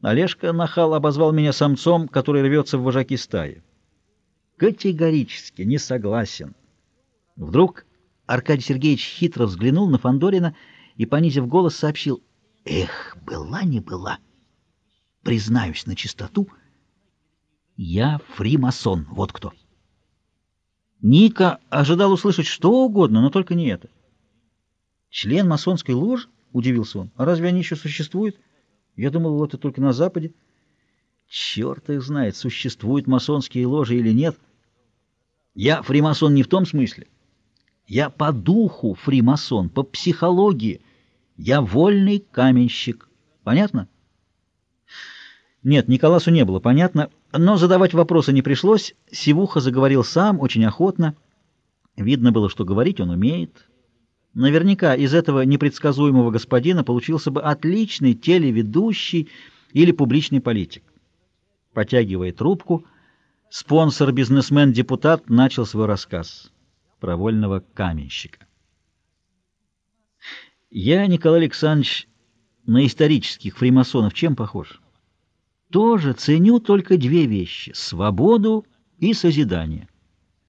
Олежка Нахал обозвал меня самцом, который рвется в вожаки стаи. Категорически не согласен. Вдруг Аркадий Сергеевич хитро взглянул на Фандорина и, понизив голос, сообщил, «Эх, была не была. Признаюсь на чистоту, я фримасон, вот кто». Ника ожидал услышать что угодно, но только не это. «Член масонской ложи?» — удивился он. «А разве они еще существуют? Я думал, это только на Западе». «Черт их знает, существуют масонские ложи или нет. Я фримасон не в том смысле. Я по духу фримасон, по психологии. Я вольный каменщик. Понятно?» Нет, Николасу не было понятно, но задавать вопросы не пришлось. Сивуха заговорил сам, очень охотно. Видно было, что говорить он умеет. Наверняка из этого непредсказуемого господина получился бы отличный телеведущий или публичный политик. Потягивая трубку, спонсор-бизнесмен-депутат начал свой рассказ про вольного каменщика. Я, Николай Александрович, на исторических фримасонов чем похож? Тоже ценю только две вещи — свободу и созидание.